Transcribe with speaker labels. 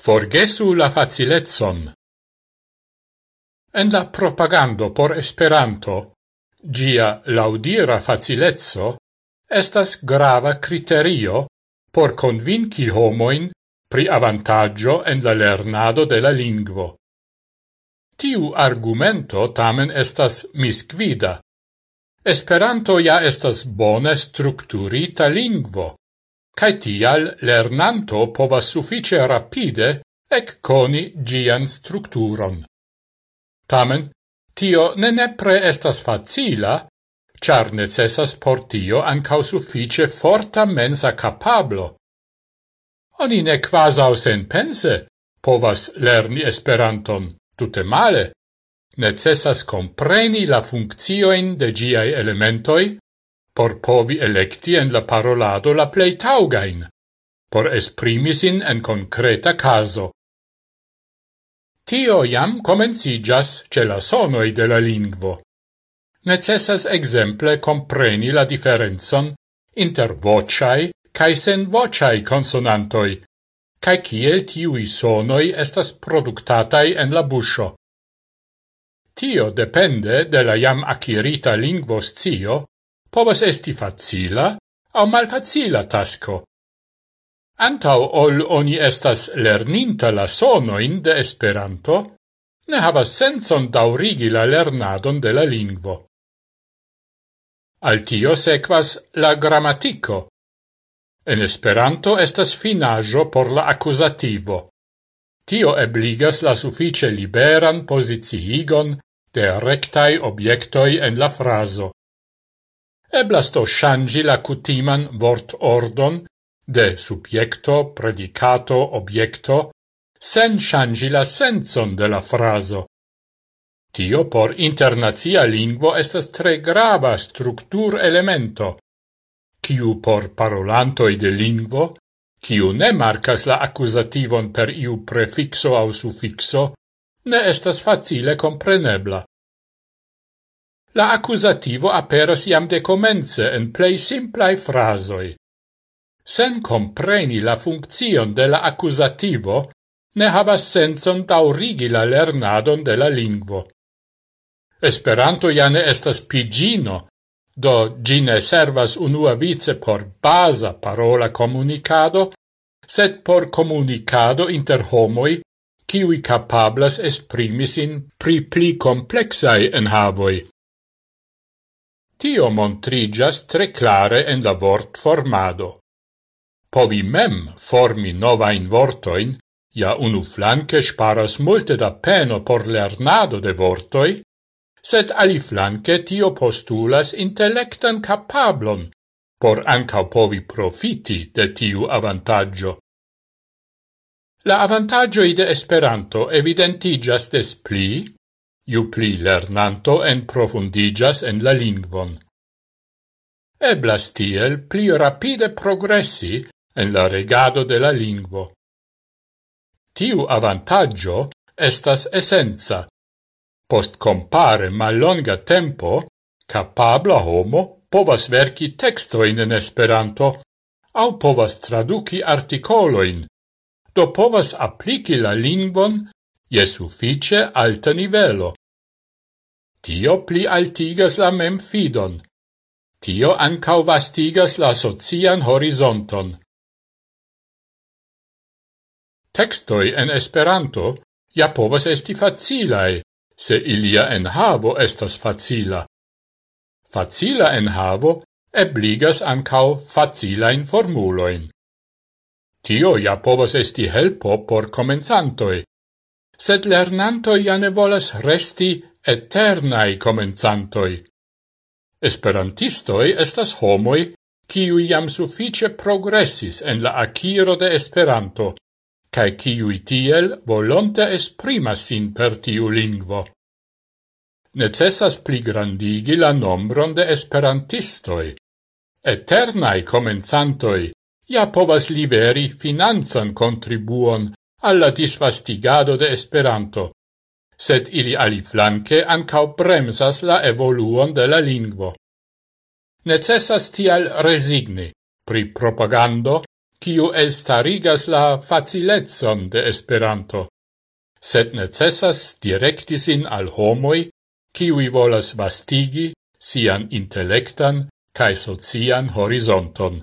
Speaker 1: Forgesu la facilezzon. En la propagando por Esperanto, gia laudira facilezzo estas grava criterio por convinci homoin pri avantaggio en la lernado de la lingvo. Tiu argumento tamen estas misquida. Esperanto ja estas bone strukturita lingvo cae tial lernanto povas suffice rapide ec coni gian structuron. Tamen, tio ne nepre estas facila, char necessas por tio ancau suffice forta mensa capablo. Oni ne quasau sen pense povas lerni Esperanton, tutte male. Necessas compreni la funccioin de giai elementoi, por povi electi en la parolado la plei taugain, por esprimisin en concreta caso. Tio jam comencigas ce la sonoi de la lingvo. Necessas exemple compreni la differenzon inter vociai cae sen vociai consonantoi, cae ciel tiui sonoi estas productatai en la buscio. Tio depende de la jam acquirita lingvo scio povas esti facila au malfacila tasco. Antau ol oni estas lerninta la sonoin de Esperanto, ne havas senson daurigi la lernadon de la lingvo. Al tio sequas la grammatico. En Esperanto estas finajo por la accusativo. Tio ebligas la suffice liberan posiziigon de rectai objectoi en la fraso eblas to shangi la cutiman vort ordon de subjecto, predicato, objecto, sen shangi la senson de la fraso. Tio por internazia lingvo estas tre grava structur elemento, kiu por parolantoi de lingvo, kiu ne marcas la accusativon per iu prefixo au suffixo, ne estas facile comprenebla. La accusativo aperas iam de comence en plei simplai frasoi. Sen compreni la funccion de la accusativo, ne havas senson taurigi la lernadon de la lingvo. Esperanto ja ne estas pigino, do gine servas unua vice por basa parola comunicado, sed por comunicado inter homoi, kiwi capablas esprimi sin pri pli complexai enhavoi. Tio montrigas tre clare en la vort formado. Povi mem formi nova in vortoin, ja unu flanque sparas multe da peno por lernado de vortoi, sed ali flanque tio postulas intellectan capablon, por anca povi profiti de tiu avantaggio. La avantagioi de Esperanto evidentigas des pli, Ju pli lernanto en profundigas en la lingvon. Eblas tiel pli rapide progressi en la regado de la lingvo. Tiu avantaggio estas essenza. Post compare mallonga tempo, capabla homo povas verki textoin en Esperanto, au povas traduci articoloin, do povas applici la lingvon je suffice alta nivelo. Tio pli altigas la memfidon. Tio ancau vastigas la socian horizonton. Textoi en Esperanto ja povas esti facilae, se ilia enhavo estas facila. Facila enhavo ebligas ancau facilain formuloin. Tio ja povas esti helpo por comenzantoi, sed lernantoi ja ne volas resti eternai comenzantoi. Esperantistoi estas homoi, kiu jam suffice progressis en la akiro de Esperanto, cae kiui tiel volonte esprimas sin per tiu lingvo. Necessas pligrandigi la nombron de esperantistoi. Eternai comenzantoi ja povas liveri finanzan contribuon alla disvastigado de Esperanto, sed ili aliflanque ancau bremsas la evoluon de la lingvo. Necessas tial resigni pri propagando, kiu elstarigas la facilezzon de Esperanto, sed necessas directisin al homoi, kiui volas vastigi sian intellectan cae socian horizonton.